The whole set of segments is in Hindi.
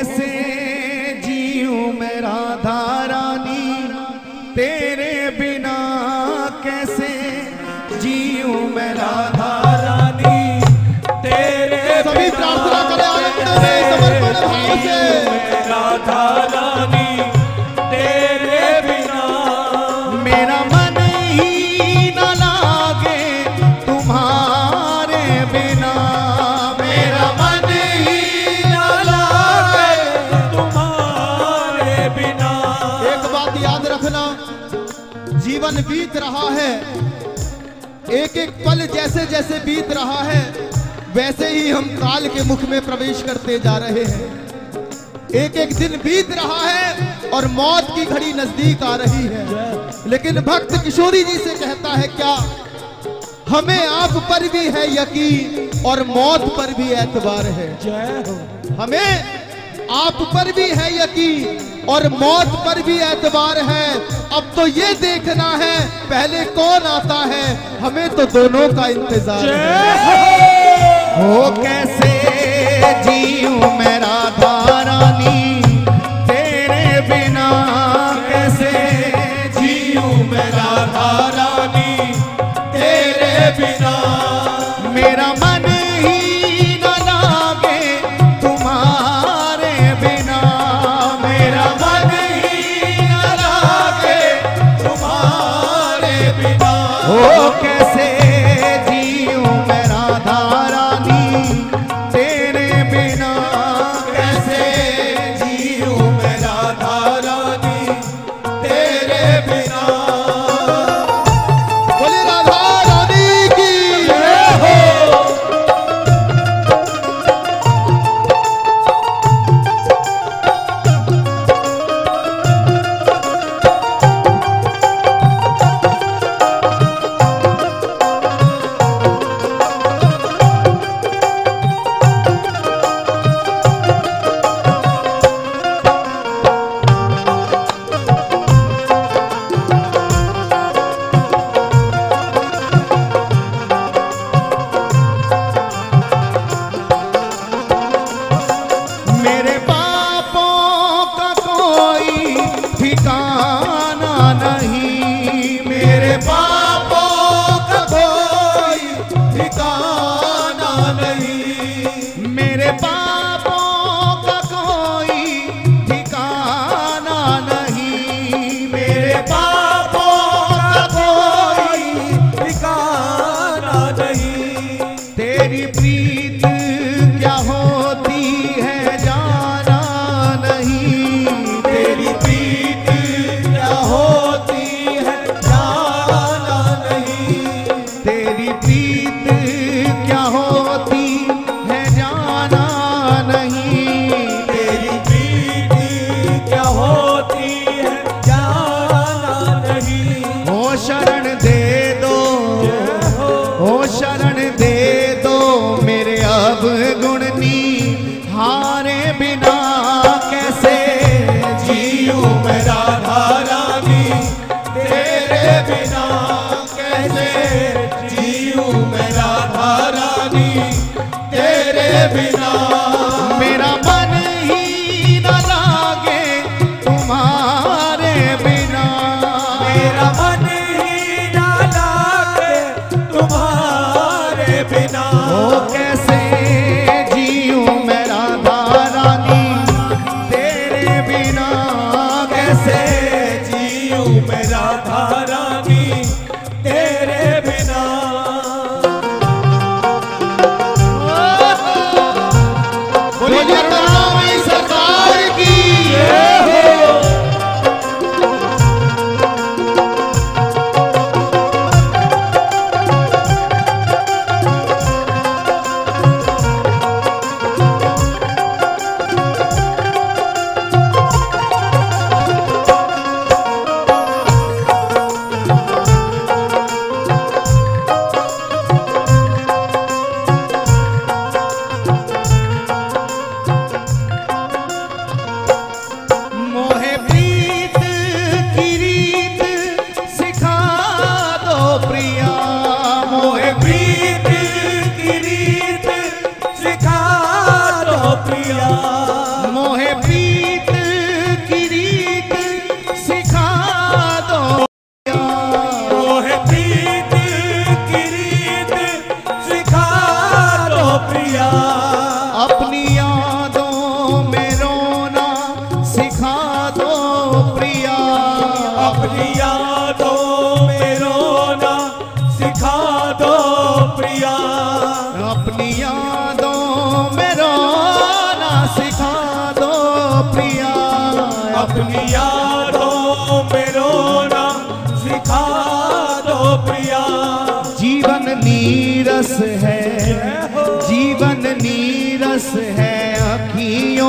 कैसे जीऊं मैं राधा रानी? तेरे बिना कैसे जीऊं मैं राधा रानी? तेरे सभी प्रार्थना करें आनंद में समर्पण भाव से। राधा रानी? जीवन बीत रहा है। एक एक पल जैसे जैसे बीत रहा है वैसे ही हम काल के मुख में प्रवेश करते जा रहे हैं। एक एक दिन बीत रहा है और मौत की घड़ी नज़दीक आ रही है। लेकिन भक्त किशोरी जी से कहता है क्या हमें आप पर भी है यकीन और मौत पर भी एतबार है। हमें आप पर भी है यकीन और मौत पर भी एतबार है। अब तो ये देखना है, पहले कौन आता है? हमें तो दोनों का इंतज़ार है। हो। कैसे जी मैं राधा?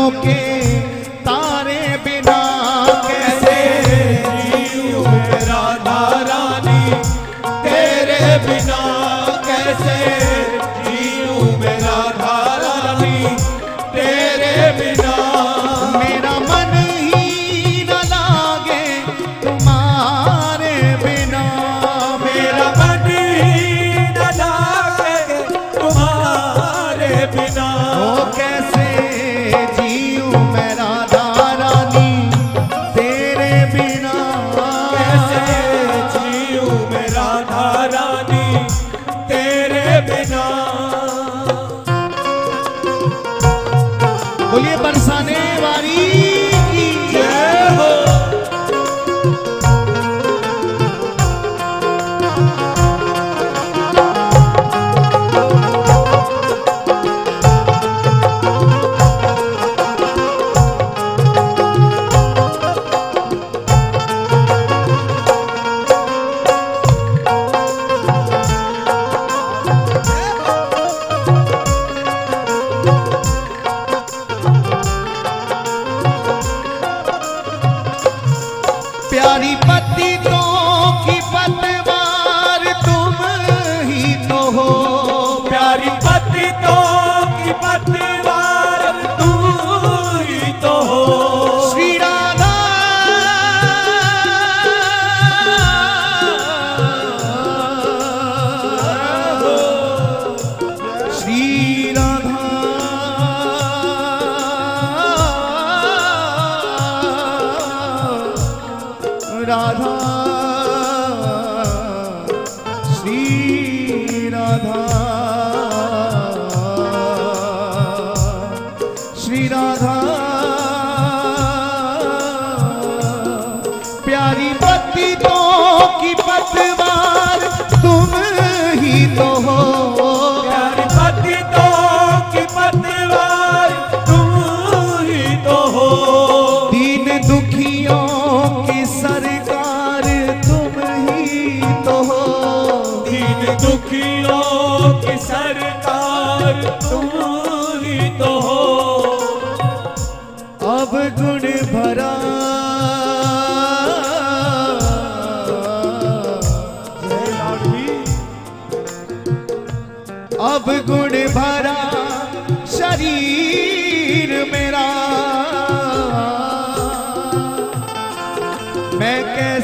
লোকে राधा श्री राधा।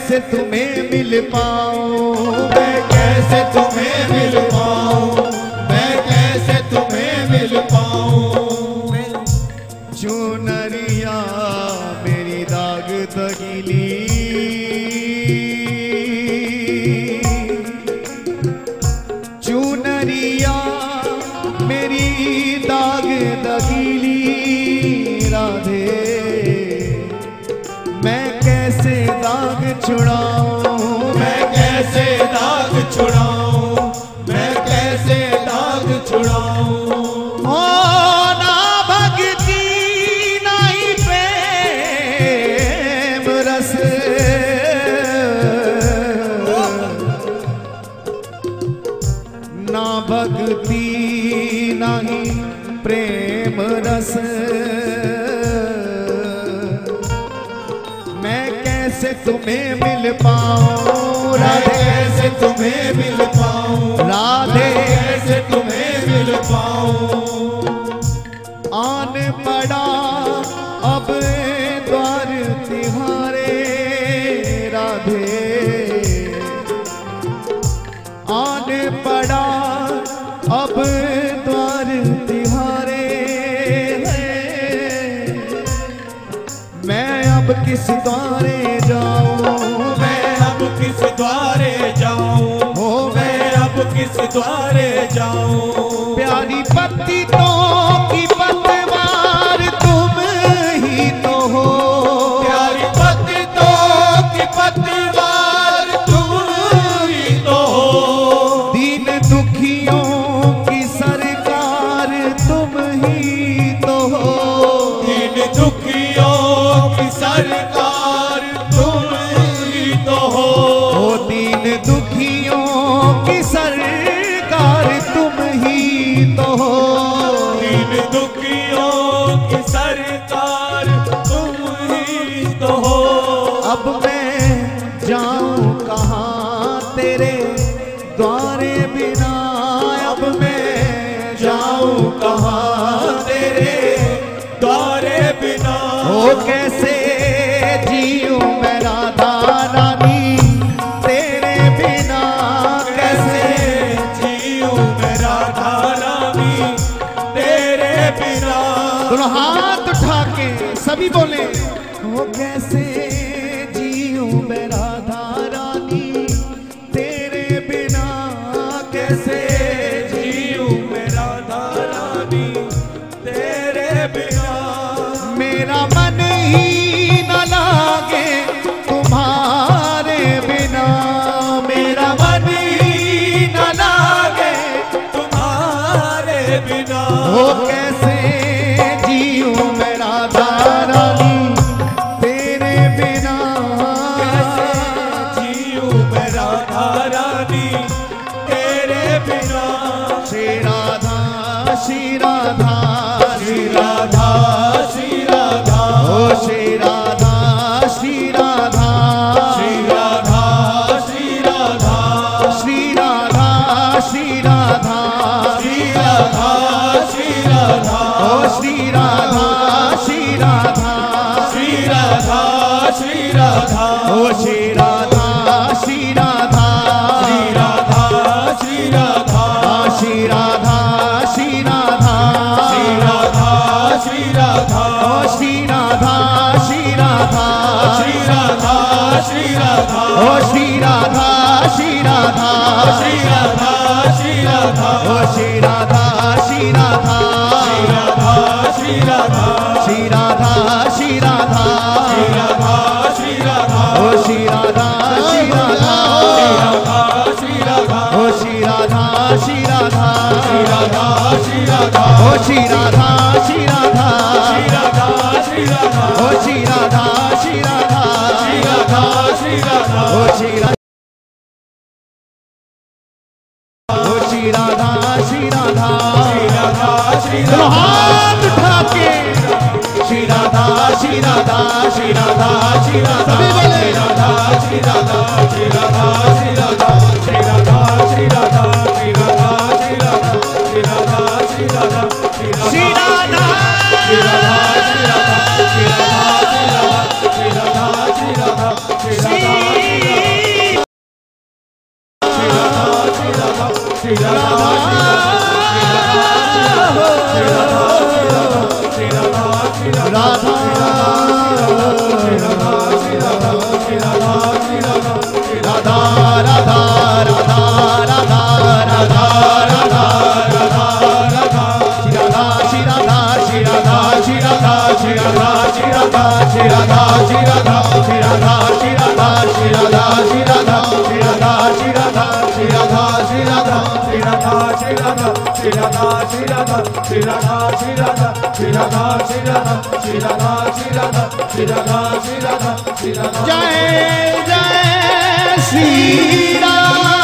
कैसे तुम्हें मिल पाऊँ? मैं कैसे तुम्हें मिल पाऊँ? प्रेम रस। मैं कैसे तुम्हें मिल पाऊँ? राधे कैसे तुम्हें मिल पाऊँ? राधे कैसे तुम्हें मिल पाऊँ? आन पड़ा अब द्वार तिहारे। राधे। आन पड़ा अब द्वार किस द्वारे जाऊँ मैं? अब किस द्वारे जाऊँ? मैं अब किस द्वारे जाऊँ? द्वारे बिना अब मैं जाऊँ कहाँ तेरे द्वारे बिना? हो कैसे जीऊं मैं राधा रानी? तेरे बिना कैसे जीऊं मैं राधा रानी? तेरे बिना हाथ उठा के सभी बोले श्री राधा श्री राधा। ओ Shri Radha. Shri Radha Shri Radha Shri Radha Shri Radha. Shirada Shri Radha, Shri Radha, Shri Radha, Shri Radha, Shri Radha, Shri Radha, Shri Radha, Shri Radha, Shri Radha, Shri Radha, Shri Radha. Jai Jai Shri Radha.